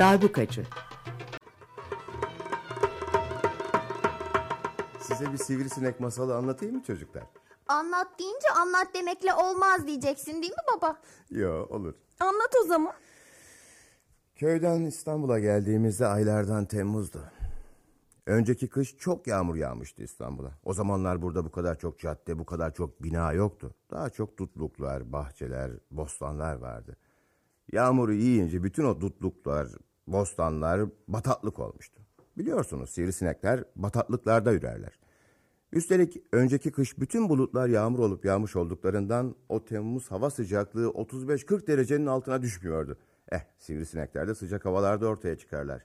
Darbukacı Size bir sivrisinek masalı anlatayım mı çocuklar? Anlat deyince anlat demekle olmaz diyeceksin değil mi baba? Yo olur. Anlat o zaman. Köyden İstanbul'a geldiğimizde aylardan Temmuz'du. Önceki kış çok yağmur yağmıştı İstanbul'a. O zamanlar burada bu kadar çok cadde, bu kadar çok bina yoktu. Daha çok dutluklar, bahçeler, bostanlar vardı. Yağmuru yiyince bütün o dutluklar, bostanlar bataklık olmuştu. Biliyorsunuz sivrisinekler bataklıklarda yürerler. Üstelik önceki kış bütün bulutlar yağmur olup yağmış olduklarından o Temmuz hava sıcaklığı 35-40 derecenin altına düşmüyordu. Eh sivrisinekler de sıcak havalarda ortaya çıkarlar.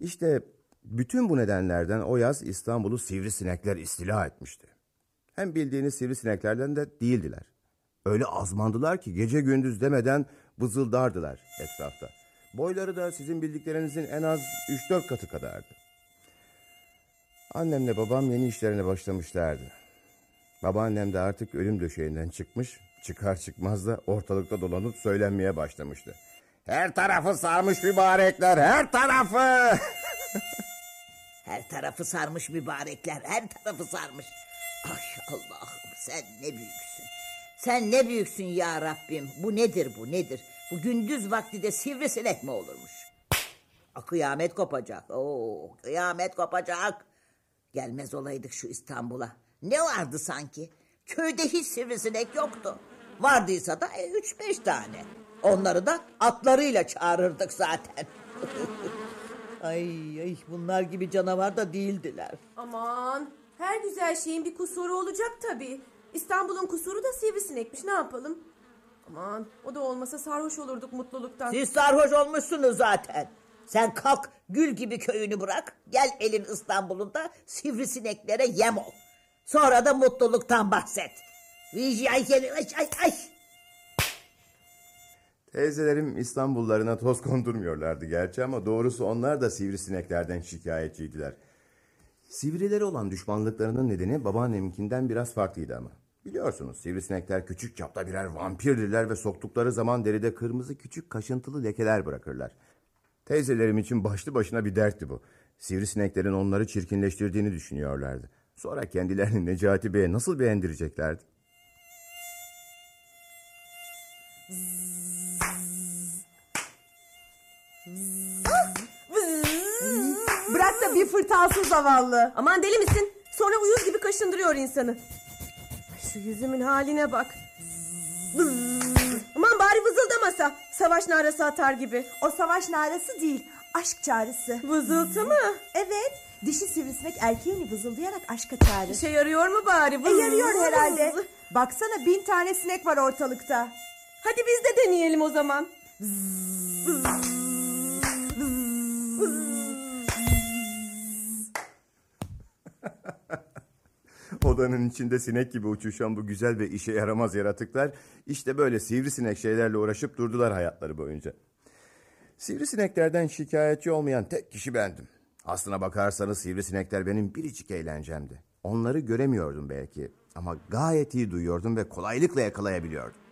İşte bütün bu nedenlerden o yaz İstanbul'u sivrisinekler istila etmişti. Hem bildiğiniz sivrisineklerden de değildiler. Öyle azmandılar ki gece gündüz demeden vızıldardılar etrafta. Boyları da sizin bildiklerinizin en az 3-4 katı kadardı. Annemle babam yeni işlerine başlamışlardı. Babaannem de artık ölüm döşeğinden çıkmış, çıkar çıkmaz da ortalıkta dolanıp söylenmeye başlamıştı. Her tarafı sarmış mübarekler, her tarafı! Her tarafı sarmış mübarekler, her tarafı sarmış. Ay Allah'ım sen ne büyüksün. Sen ne büyüksün ya Rabbim. Bu nedir bu nedir? Bu gündüz vakti de sivrisinek mi olurmuş? A, kıyamet kopacak. Oo, kıyamet kopacak. Gelmez olaydık şu İstanbul'a. Ne vardı sanki? Köyde hiç sivrisinek yoktu. Vardıysa da e, üç beş tane. Onları da atlarıyla çağırırdık zaten. ay ay bunlar gibi canavar da değildiler. Aman her güzel şeyin bir kusuru olacak tabii. İstanbul'un kusuru da sivrisinekmiş ne yapalım? Aman o da olmasa sarhoş olurduk mutluluktan. Siz sarhoş olmuşsunuz zaten. Sen kalk gül gibi köyünü bırak. Gel elin İstanbul'unda sivrisineklere yem ol. Sonra da mutluluktan bahset. Ay ay ay ay. ay. Teyzelerim İstanbullarına toz kondurmuyorlardı gerçi ama doğrusu onlar da sivrisineklerden şikayetçiydiler. Sivrileri olan düşmanlıklarının nedeni babaanneminkinden biraz farklıydı ama. Biliyorsunuz sivrisinekler küçük çapta birer vampirdirler ve soktukları zaman deride kırmızı küçük kaşıntılı lekeler bırakırlar. Teyzelerim için başlı başına bir dertti bu. Sivrisineklerin onları çirkinleştirdiğini düşünüyorlardı. Sonra kendilerini Necati Bey'e nasıl beğendireceklerdi? Bırak da bir fırtalsın zavallı. Aman deli misin? Sonra uyuz gibi kaşındırıyor insanı. Şu yüzümün haline bak. Aman bari vızıldamasa. Savaş narası atar gibi. O savaş narası değil, aşk çağrısı. Vızıltı mı? Evet, dişi sivrisinek erkeğini vızıldayarak aşka çağırır. İşe yarıyor mu bari? E Vız, yarıyor vız, herhalde. vız. Baksana bin tane sinek var ortalıkta. Hadi biz de deneyelim o zaman. Odanın içinde sinek gibi uçuşan bu güzel ve işe yaramaz yaratıklar işte böyle sivrisinek şeylerle uğraşıp durdular hayatları boyunca. Sivrisineklerden şikayetçi olmayan tek kişi bendim. Aslına bakarsanız sivrisinekler benim biricik eğlencemdi. Onları göremiyordum belki ama gayet iyi duyuyordum ve kolaylıkla yakalayabiliyordum.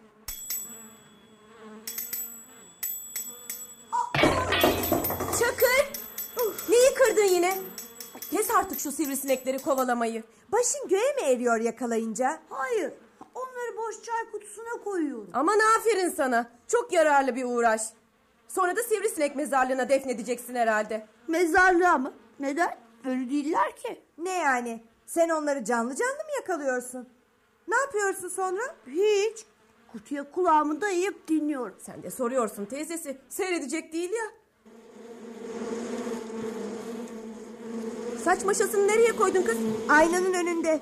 Şu sivrisinekleri kovalamayı. Başın göğe mi eriyor yakalayınca? Hayır, onları boş çay kutusuna koyuyorum. Aman aferin sana. Çok yararlı bir uğraş. Sonra da sivrisinek mezarlığına defnedeceksin herhalde. Mezarlığa mı? Neden? Ölü değiller ki. Ne yani? Sen onları canlı canlı mı yakalıyorsun? Ne yapıyorsun sonra? Hiç. Kutuya kulağımı dayayıp dinliyorum. Sen de soruyorsun teyzesi. Seyredecek değil ya. Saç maşasını nereye koydun kız? Aynanın önünde.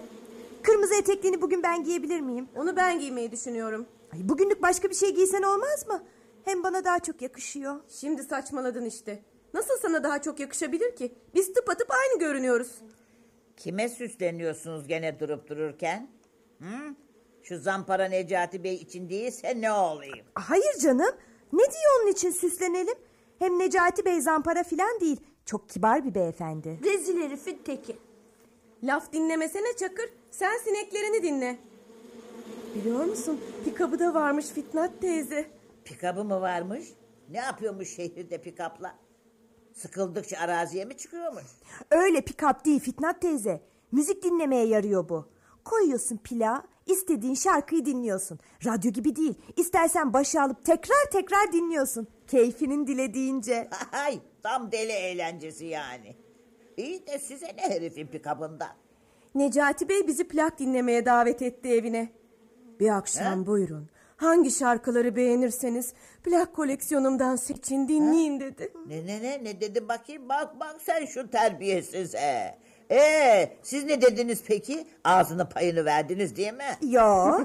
Kırmızı etekliğini bugün ben giyebilir miyim? Onu ben giymeyi düşünüyorum. Ay, bugünlük başka bir şey giysen olmaz mı? Hem bana daha çok yakışıyor. Şimdi saçmaladın işte. Nasıl sana daha çok yakışabilir ki? Biz tıpatıp aynı görünüyoruz. Kime süsleniyorsunuz gene durup dururken? Hı? Şu zampara Necati Bey için değilse ne olayım? Hayır canım. Ne diyor onun için süslenelim? Hem Necati Bey zampara filan değil. Çok kibar bir beyefendi. Rezil herifin teki. Laf dinlemesene Çakır. Sen sineklerini dinle. Biliyor musun? Pikabı da varmış Fitnat teyze. Pikabı mı varmış? Ne yapıyormuş şehirde pikapla? Sıkıldıkça araziye mi çıkıyormuş? Öyle pikap değil Fitnat teyze. Müzik dinlemeye yarıyor bu. Koyuyorsun plağı, istediğin şarkıyı dinliyorsun. Radyo gibi değil. İstersen başa alıp tekrar tekrar dinliyorsun. Keyfinin dilediğince. Ay tam deli eğlencesi yani. İyi de size ne herifin pikabından? Necati Bey bizi plak dinlemeye davet etti evine. Bir akşam buyurun. Hangi şarkıları beğenirseniz plak koleksiyonumdan seçin dinleyin dedi. Ne ne ne ne dedi bakayım bak bak sen şu terbiyesize. Ee siz ne dediniz peki? Ağzını payını verdiniz değil mi? Yo,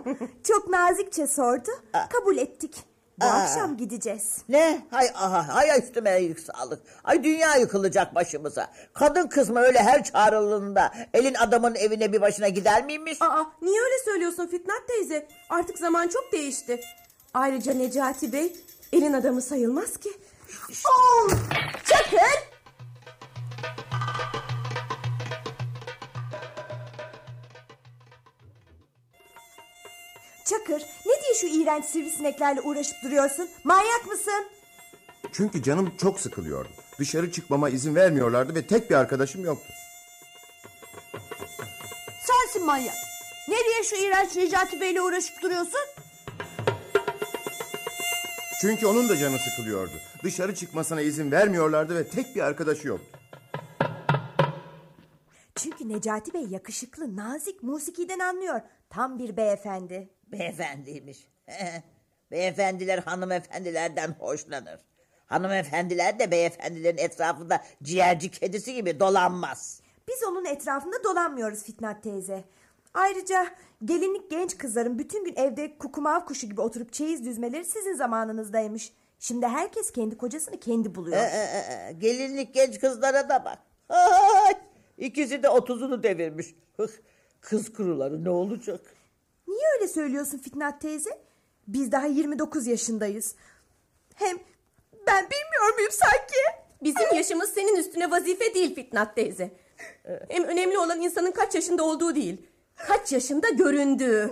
çok nazikçe sordu. Kabul ettik. Bu Aa. akşam gideceğiz. Ne? Hay aha hay üstüme sağlık. Ay dünya yıkılacak başımıza. Kadın kız mı öyle her çağrılığında elin adamın evine bir başına gider miymiş? Aa niye öyle söylüyorsun Fitnat teyze? Artık zaman çok değişti. Ayrıca Necati Bey elin adamı sayılmaz ki. Çakır! Çakır, ne şu iğrenç sivrisineklerle uğraşıp duruyorsun? Manyak mısın? Çünkü canım çok sıkılıyordu. Dışarı çıkmama izin vermiyorlardı ve tek bir arkadaşım yoktu. Sensin manyak. Ne diye şu iğrenç Necati Bey'le uğraşıp duruyorsun? Çünkü onun da canı sıkılıyordu. Dışarı çıkmasına izin vermiyorlardı ve tek bir arkadaşı yoktu. Çünkü Necati Bey yakışıklı, nazik, musikiden anlıyor. Tam bir beyefendi. Beyefendiymiş. Beyefendiler hanımefendilerden hoşlanır. Hanımefendiler de beyefendilerin etrafında ciğerci kedisi gibi dolanmaz. Biz onun etrafında dolanmıyoruz Fitnat teyze. Ayrıca gelinlik genç kızların bütün gün evde kukumav kuşu gibi oturup çeyiz düzmeleri sizin zamanınızdaymış. Şimdi herkes kendi kocasını kendi buluyor. Ee, e, e, gelinlik genç kızlara da bak. Ay, ikisi de otuzunu devirmiş. Kız kuruları ne olacak? Niye öyle söylüyorsun Fitnat teyze? Biz daha 29 yaşındayız. Hem ben bilmiyor muyum sanki? Bizim yaşımız senin üstüne vazife değil Fitnat teyze. Hem önemli olan insanın kaç yaşında olduğu değil. Kaç yaşında göründüğü.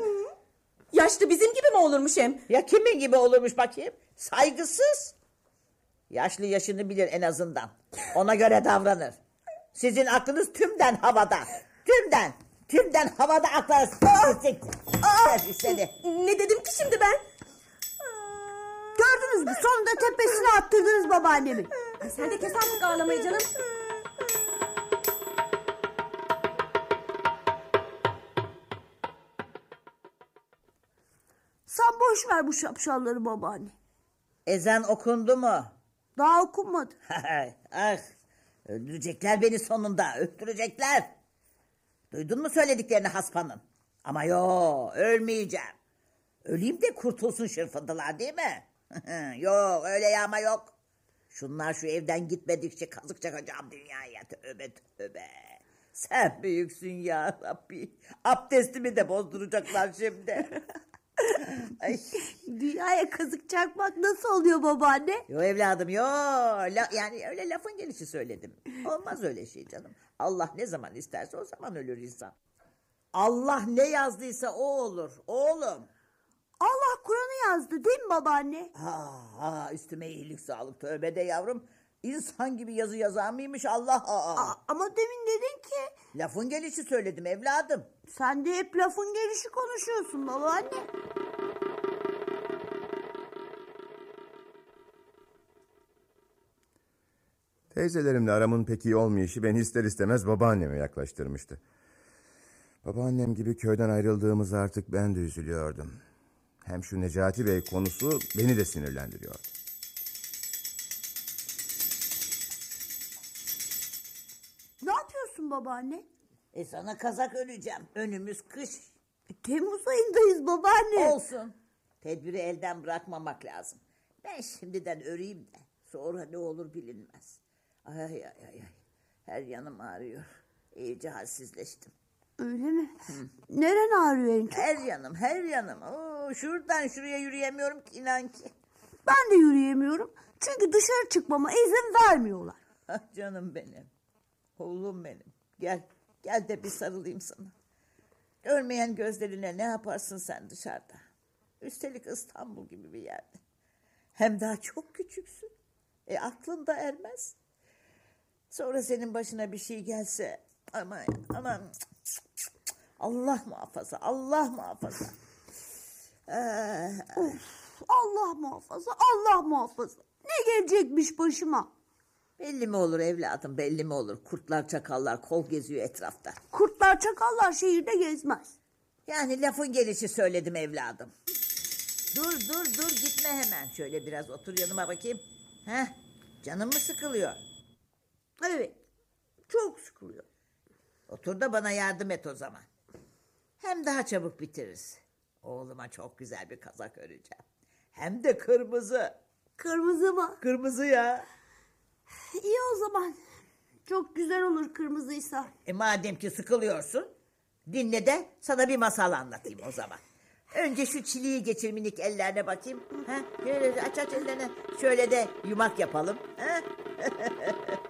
Yaşlı bizim gibi mi olurmuş hem? Ya kimin gibi olurmuş bakayım? Saygısız. Yaşlı yaşını bilir en azından. Ona göre davranır. Sizin aklınız tümden havada. Tümden. Tümden havada. Pislik seni. Ne dedim ki şimdi ben? Gördünüz mü? Sonunda tepesine attırdınız babaannemi. Ay sen de kes artık ağlamayı canım. Sen boş ver bu şapşalları babaanne. Ezan okundu mu? Daha okunmadı. ah, öldürecekler beni sonunda. Öldürecekler. Duydun mu söylediklerini haspanın? Ama yo ölmeyeceğim. Öleyim de kurtulsun şırfındılar değil mi? yok öyle yağma yok. Şunlar şu evden gitmedikçe kazık çakacağım dünyaya. Tövbe tövbe. Sen büyüksün ya Rabbi. Abdestimi de bozduracaklar şimdi. Ay. Dünyaya kazık çakmak nasıl oluyor babaanne? Yo evladım yo. La- yani öyle lafın gelişi söyledim. Olmaz öyle şey canım. Allah ne zaman isterse o zaman ölür insan. Allah ne yazdıysa o olur oğlum. Allah Kur'an'ı yazdı değil mi babaanne? Ha, ha üstüme iyilik sağlık tövbe de yavrum. İnsan gibi yazı yazar mıymış Allah? Aa. Aa, ama demin dedin ki Lafın gelişi söyledim evladım. Sen de hep lafın gelişi konuşuyorsun babaanne. Teyzelerimle aramın pek iyi olmayışı beni ister istemez babaanneme yaklaştırmıştı. Babaannem gibi köyden ayrıldığımız artık ben de üzülüyordum. Hem şu Necati Bey konusu beni de sinirlendiriyor. Ne yapıyorsun babaanne? E sana kazak öleceğim. Önümüz kış. Temmuz ayındayız babaanne. Olsun. Tedbiri elden bırakmamak lazım. Ben şimdiden öreyim de sonra ne olur bilinmez. Ay ay ay ay. Her yanım ağrıyor. İyice halsizleştim. Öyle mi? Neren ağrıyor en çok? Her yanım, her yanım. Oo, şuradan şuraya yürüyemiyorum ki inan ki. Ben de yürüyemiyorum. Çünkü dışarı çıkmama izin vermiyorlar. Ah canım benim. Oğlum benim. Gel, gel de bir sarılayım sana. Görmeyen gözlerine ne yaparsın sen dışarıda? Üstelik İstanbul gibi bir yerde. Hem daha çok küçüksün. E aklın da ermez. Sonra senin başına bir şey gelse. Aman aman. Allah muhafaza, Allah muhafaza. Allah muhafaza, Allah muhafaza. Ne gelecekmiş başıma? Belli mi olur evladım, belli mi olur? Kurtlar, çakallar kol geziyor etrafta. Kurtlar çakallar şehirde gezmez. Yani lafın gelişi söyledim evladım. Dur dur dur gitme hemen. Şöyle biraz otur yanıma bakayım. Heh, canın mı sıkılıyor? Evet, çok sıkılıyor. Otur da bana yardım et o zaman. Hem daha çabuk bitiririz. Oğluma çok güzel bir kazak öreceğim. Hem de kırmızı. Kırmızı mı? Kırmızı ya. İyi o zaman. Çok güzel olur kırmızıysa. E madem ki sıkılıyorsun, dinle de sana bir masal anlatayım o zaman. Önce şu çiliği geçir minik ellerine bakayım. Ha? Şöyle aç aç ellerini. Şöyle de yumak yapalım. Ha?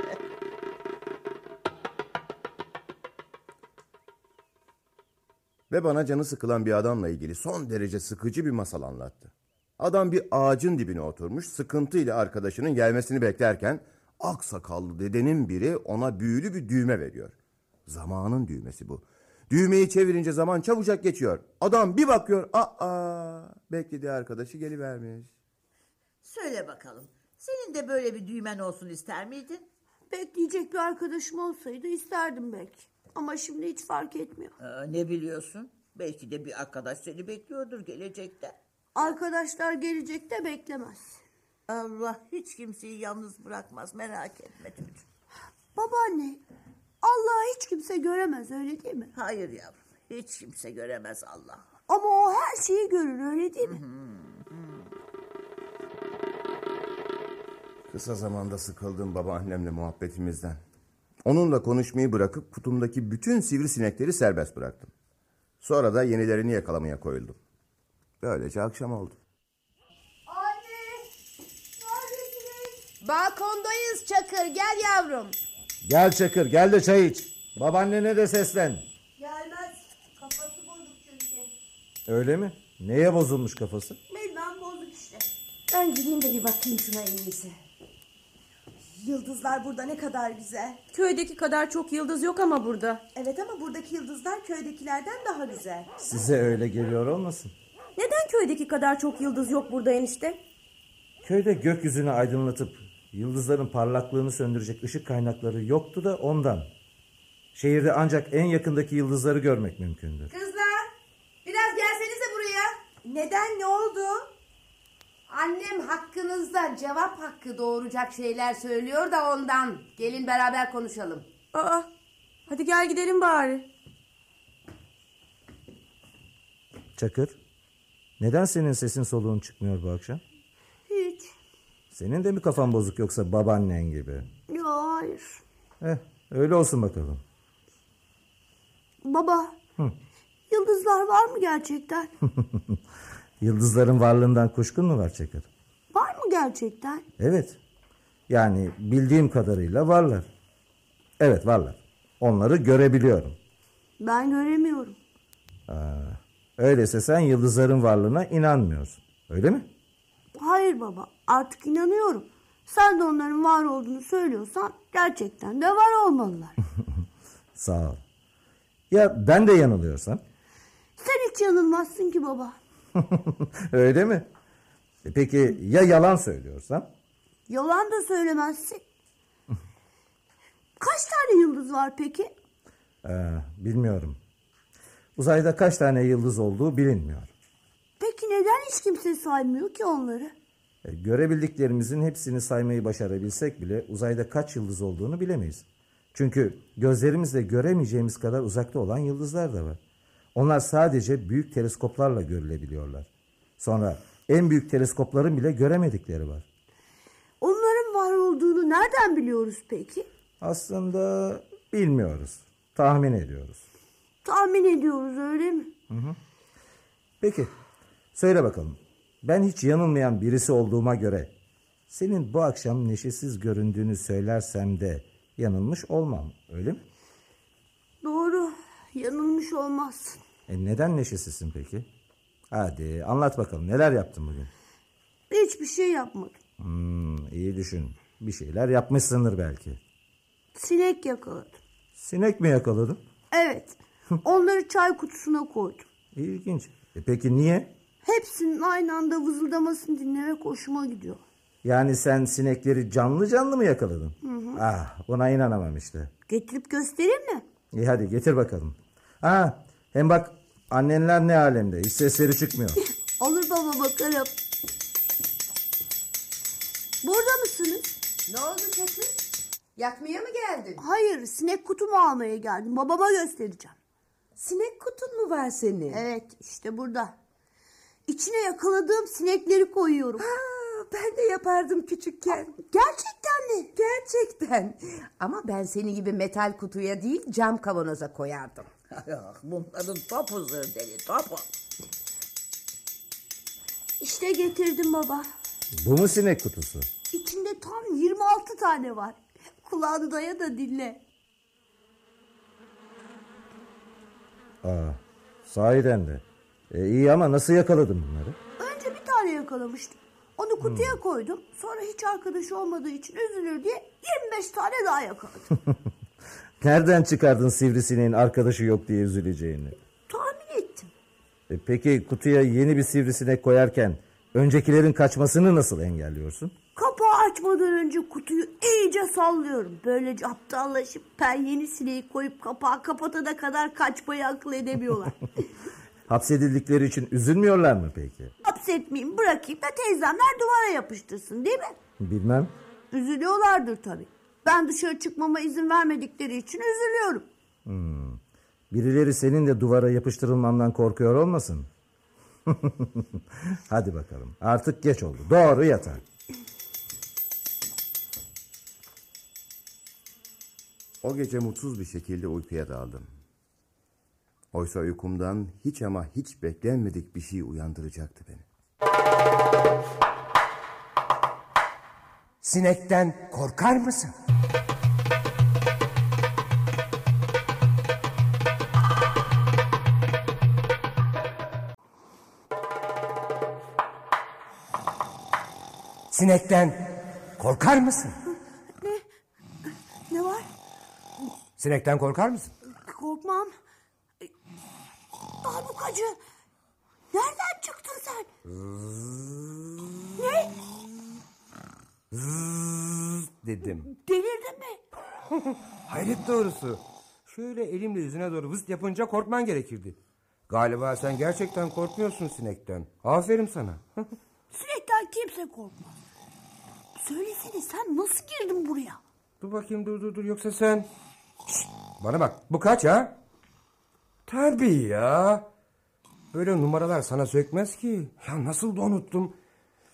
Ve bana canı sıkılan bir adamla ilgili son derece sıkıcı bir masal anlattı. Adam bir ağacın dibine oturmuş, sıkıntıyla arkadaşının gelmesini beklerken aksakallı dedenin biri ona büyülü bir düğme veriyor. Zamanın düğmesi bu. Düğmeyi çevirince zaman çabucak geçiyor. Adam bir bakıyor, aa, beklediği arkadaşı gelivermiş. Söyle bakalım. Senin de böyle bir düğmen olsun ister miydin? Bekleyecek bir arkadaşım olsaydı isterdim belki. Ama şimdi hiç fark etmiyor. Aa, ne biliyorsun? Belki de bir arkadaş seni bekliyordur gelecekte. Arkadaşlar gelecekte beklemez. Allah hiç kimseyi yalnız bırakmaz merak etme çocuğum. Babaanne, Allah'ı hiç kimse göremez öyle değil mi? Hayır yavrum hiç kimse göremez Allah. Ama o her şeyi görür öyle değil mi? Kısa zamanda sıkıldım babaannemle muhabbetimizden. Onunla konuşmayı bırakıp kutumdaki bütün sivrisinekleri serbest bıraktım. Sonra da yenilerini yakalamaya koyuldum. Böylece akşam oldu. Balkondayız Çakır gel yavrum. Gel Çakır gel de çay iç. Babaannene de seslen. Gelmez. Kafası bozuk çünkü. Öyle mi? Neye bozulmuş kafası? Bilmem bozuk işte. Ben gideyim de bir bakayım şuna en iyisi. Yıldızlar burada ne kadar güzel. Köydeki kadar çok yıldız yok ama burada. Evet ama buradaki yıldızlar köydekilerden daha güzel. Size öyle geliyor olmasın? Neden köydeki kadar çok yıldız yok burada enişte? Köyde gökyüzünü aydınlatıp yıldızların parlaklığını söndürecek ışık kaynakları yoktu da ondan. Şehirde ancak en yakındaki yıldızları görmek mümkündür. Kızlar biraz gelsenize buraya. Neden ne oldu? Annem hakkınızda cevap hakkı doğuracak şeyler söylüyor da ondan. Gelin beraber konuşalım. Aa, hadi gel gidelim bari. Çakır, neden senin sesin soluğun çıkmıyor bu akşam? Senin de mi kafan bozuk yoksa babaannen gibi? Ya hayır. Eh, öyle olsun bakalım. Baba. Yıldızlar var mı gerçekten? Yıldızların varlığından kuşkun mu var Çakır? var mı gerçekten? Evet. Yani bildiğim kadarıyla varlar. Evet varlar. Onları görebiliyorum. Ben göremiyorum. Öyleyse sen yıldızların varlığına inanmıyorsun. Öyle mi? Hayır baba artık inanıyorum. Sen de onların var olduğunu söylüyorsan gerçekten de var olmalılar. Sağ ol. Ya ben de yanılıyorsam? Sen hiç yanılmazsın ki baba. Öyle mi? E Peki ya yalan söylüyorsam? Yalan da söylemezsin. Kaç tane yıldız var peki? Ee, bilmiyorum. Uzayda kaç tane yıldız olduğu bilinmiyor. Peki neden hiç kimse saymıyor ki onları? E, görebildiklerimizin hepsini saymayı başarabilsek bile uzayda kaç yıldız olduğunu bilemeyiz. Çünkü gözlerimizle göremeyeceğimiz kadar uzakta olan yıldızlar da var. Onlar sadece büyük teleskoplarla görülebiliyorlar. Sonra en büyük teleskopların bile göremedikleri var. Onların var olduğunu nereden biliyoruz peki? Aslında bilmiyoruz. Tahmin ediyoruz. Tahmin ediyoruz öyle mi? Peki söyle bakalım. Ben hiç yanılmayan birisi olduğuma göre senin bu akşam neşesiz göründüğünü söylersem de yanılmış olmam. Öyle mi? Doğru. Yanılmış olmazsın. E neden neşesizsin peki? Hadi anlat bakalım neler yaptın bugün? Hiçbir şey yapmadım. Hmm, iyi düşün. Bir şeyler yapmışsındır belki. Sinek yakaladım. Sinek mi yakaladın? Evet. Onları çay kutusuna koydum. İlginç. E peki niye? Hepsinin aynı anda vızıldamasını dinlemek hoşuma gidiyor. Yani sen sinekleri canlı canlı mı yakaladın? Ah buna inanamam işte. Getirip göstereyim mi? İyi hadi getir bakalım. Ha hem bak annenler ne alemde hiç sesleri çıkmıyor. Olur baba bakarım. Burada mısınız? Ne oldu Çakır? Yatmaya mı geldin? Hayır sinek kutumu almaya geldim. Babama göstereceğim. Sinek kutun mu var senin? Evet işte burada. İçine yakaladığım sinekleri koyuyorum. Aa, ben de yapardım küçükken. Gerçekten mi? Gerçekten. Ama ben seni gibi metal kutuya değil cam kavanoza koyardım. Ah, bunların topuzu deli topu. İşte getirdim baba. Bu mu sinek kutusu? İçinde tam 26 tane var. Kulağını daya da dinle. Aa sahiden de. E, iyi ama nasıl yakaladın bunları? Önce bir tane yakalamıştım. Onu kutuya koydum. Sonra hiç arkadaşı olmadığı için üzülür diye 25 tane daha yakaladım. Nereden çıkardın sivrisineğin arkadaşı yok diye üzüleceğini? Tahmin ettim. E, peki kutuya yeni bir sivrisinek koyarken öncekilerin kaçmasını nasıl engelliyorsun? Kapağı açmadan önce kutuyu iyice sallıyorum. Böylece aptallaşıp ben yeni sineği koyup kapağı kapatana kadar kaçmayı akıl edemiyorlar. Hapsedildikleri için üzülmüyorlar mı peki? Hapsetmeyeyim bırakayım da teyzemler duvara yapıştırsın değil mi? Bilmem. Üzülüyorlardır tabii. Ben dışarı çıkmama izin vermedikleri için üzülüyorum. Birileri senin de duvara yapıştırılmandan korkuyor olmasın? Hadi bakalım. Artık geç oldu. Doğru yatağa. O gece mutsuz bir şekilde uykuya daldım. Oysa uykumdan hiç ama hiç beklenmedik bir şey uyandıracaktı beni. Sinekten korkar mısın? Sinekten korkar mısın? Ne var? Sinekten korkar mısın? Korkmam. E, Darbukacı. Nereden çıktın sen? Ne? Dedim. Delirdin mi? Hayret doğrusu. Şöyle elimle yüzüne doğru vıst yapınca korkman gerekirdi. Galiba sen gerçekten korkmuyorsun sinekten. Aferin sana. Sinekten kimse korkmaz. Söylesene sen nasıl girdin buraya? dur bakayım dur dur dur yoksa sen... Şşt, bana bak bu kaç ha? Tabii ya. Böyle numaralar sana sökmez ki. Ya nasıl da unuttum.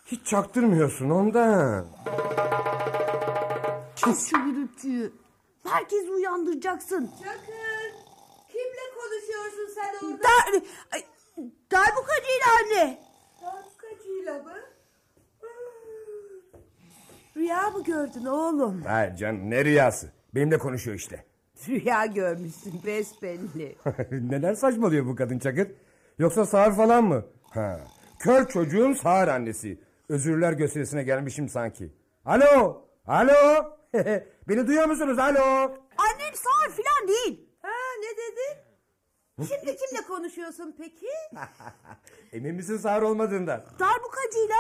Hiç çaktırmıyorsun ondan. Kes şu gürültüyü. Herkesi uyandıracaksın. Çakır. Kimle konuşuyorsun sen orada? Dar, ay, darbukacıyla anne. Darbukacıyla mı? Rüya mı gördün oğlum? Hayır canım ne rüyası. Benimle konuşuyor işte. Rüya görmüşsün besbelli. Neden saçmalıyor bu kadın Çakır? Yoksa sağır falan mı? Ha. Kör çocuğun sağır annesi. Özürler gösterisine gelmişim sanki. Alo! Alo! Beni duyuyor musunuz? Alo! Annem sağır filan değil. Ha ne dedi? Şimdi kimle konuşuyorsun peki? Emin misin sağır olmadığından? Darbukacıyla.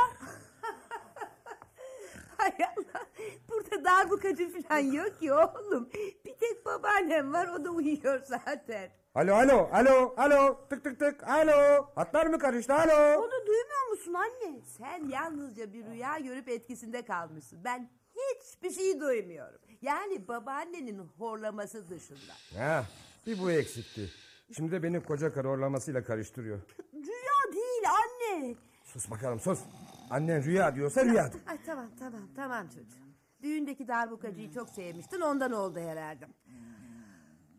Hay Allah. Burada darbukacı falan yok ki oğlum. Bir tek babaannem var o da uyuyor zaten. Alo alo alo alo tık tık tık alo hatlar mı karıştı alo Onu duymuyor musun anne? Sen yalnızca bir rüya görüp etkisinde kalmışsın. Ben hiçbir şey duymuyorum. Yani babaannenin horlaması dışında. Ha, bir bu eksikti. Şimdi de beni koca karı orlamasıyla karıştırıyor. Rüya değil anne. Sus bakalım sus. Annen rüya diyorsa rüyadır. Ay tamam tamam tamam çocuğum. Düğündeki darbukacıyı çok sevmiştin ondan oldu herhalde.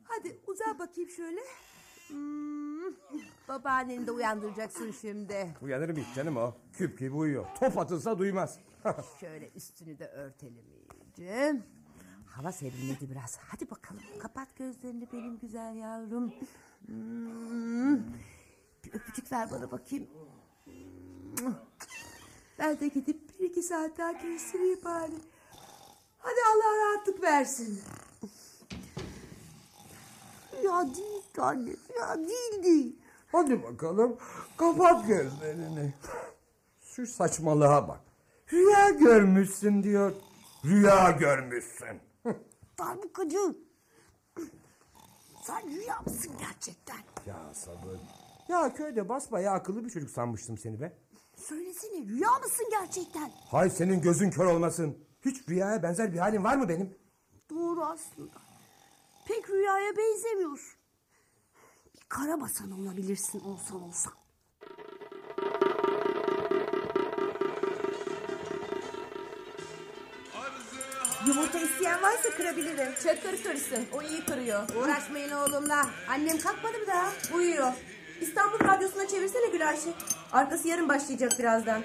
Hadi uza bakayım şöyle. Hmm, babaanneni de uyandıracaksın şimdi. Uyanır mı hiç canım o? Küp gibi uyuyor. Top atılsa duymaz. Şöyle üstünü de örtelim iyice. Hava serinledi biraz. Hadi bakalım kapat gözlerini benim güzel yavrum. Hmm. Bir öpücük ver bana bakayım. Ben de gidip bir iki saat daha kestireyim bari. Hadi Allah rahatlık versin. Rüya değildi anne. Rüya değildi. Hadi bakalım kapat gözlerini. Şu saçmalığa bak. Rüya görmüşsün diyor. Rüya görmüşsün. Darbukacı. Sen rüya mısın gerçekten? ya sabır. Ya köyde basbayağı akıllı bir çocuk sanmıştım seni be. Söylesene rüya mısın gerçekten? Hay senin gözün kör olmasın. Hiç rüyaya benzer bir halin var mı benim? Doğru aslında. Pek rüyaya benzemiyorsun. Bir karabasan olabilirsin olsan olsan. Yumurta isteyen varsa kırabilirim. Çakır kırsın. O iyi kırıyor. Uğraşmayın oğlumla. Annem kalkmadı mı daha? Uyuyor. İstanbul Radyosu'na çevirsene Gülayşe. Arkası yarın başlayacak birazdan.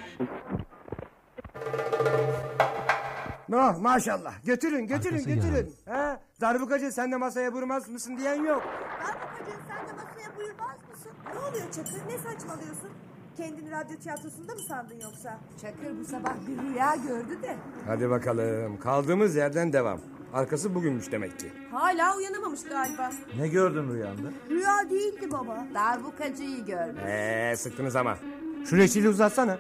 Oh, maşallah. Götürün götürün götürün. Ha, darbukacı sen de masaya vurmaz mısın diyen yok. Darbukacı sen de masaya buyurmaz mısın? Ne oluyor Çakır? Ne saçmalıyorsun? Kendini radyo tiyatrosunda mı sandın yoksa? Çakır bu sabah bir rüya gördü de. Hadi bakalım. Kaldığımız yerden devam. Arkası bugünmüş demek ki. Hala uyanamamış galiba. Ne gördün rüyanda? Rüya değildi baba. Darbukacıyı gördü. Eee sıktınız ama. Şu reçeli uzatsana.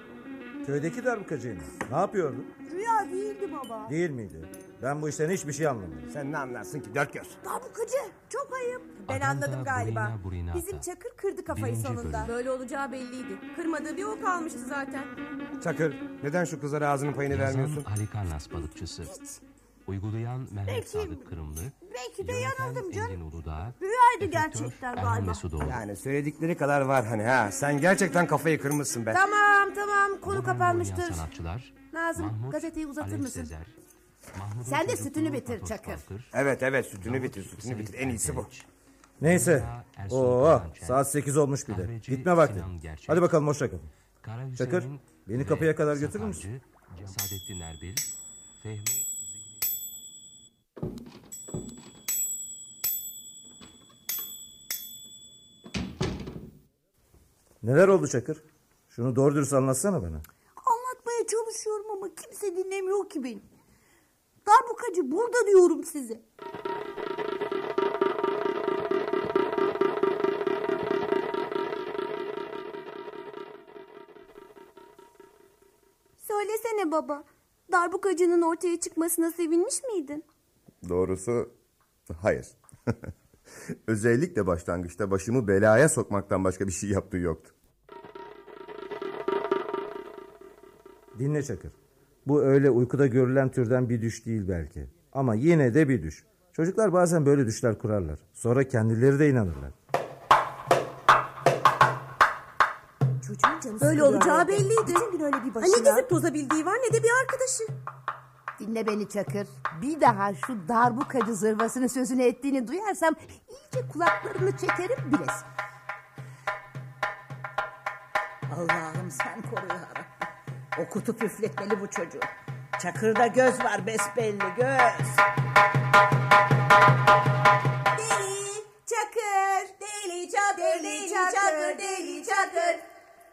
Köydeki darbukacıyım. Ne yapıyordu? Rüya değildi baba. Değil miydi? Ben bu işten hiçbir şey anlamadım. Sen ne anlarsın ki dört göz. Darbukacı çok ayıp. Ben Adında anladım galiba. Burina Burinata. Bizim Çakır kırdı kafayı Birinci sonunda. bölüm. Böyle olacağı belliydi. Kırmadığı bir o kalmıştı zaten. Çakır neden şu kızlara ağzının payını Yazan vermiyorsun? Halikarnas balıkçısı. Uygulayan Mehmet Belki- Sadık Kırımlı. belki de yanıldım canım. Uludağ. Rüyaydı gerçekten galiba. Mesudoğlu. Yani söyledikleri kadar var hani ha. Sen gerçekten kafayı kırmışsın be. Tamam tamam konu Buradan kapanmıştır. sanatçılar. Nazım, Mahmut, gazeteyi uzatır Alev mısın? Sezer, Sen de sütünü bitir, Çakır. Evet evet sütünü bitir sütünü bitir. En iyisi bu. Neyse. Oo, saat 8 olmuş bile. Gitme vakti. Hadi bakalım hoşça kalın. Kara Çakır, beni kapıya kadar götürür müsün? Saadettin Erbil, Fehmi Neler oldu Çakır? Şunu doğru dürüst anlatsana bana. Anlatmaya çalışıyorum ama kimse dinlemiyor ki beni. Darbukacı burada diyorum size. Söylesene baba. Darbukacının ortaya çıkmasına sevinmiş miydin? Doğrusu hayır. Özellikle başlangıçta başımı belaya sokmaktan başka bir şey yaptığı yoktu. Dinle Çakır. Bu öyle uykuda görülen türden bir düş değil belki. Ama yine de bir düş. Çocuklar bazen böyle düşler kurarlar. Sonra kendileri de inanırlar. Çocuğun canı Böyle sıkılıyor olacağı evde. belliydi. Bütün gün öyle bir başına. ne gezip tozabildiği var ne de bir arkadaşı. Dinle beni Çakır. Bir daha şu darbukacı zırvasının sözünü ettiğini duyarsam iyice kulaklarını çekerim bilesin. Allah'ım sen koru yarabbim. O kutu püfletmeli bu çocuğu. Çakırda göz var besbelli göz. Deli Çakır, deli Çakır, deli Çakır, deli Çakır.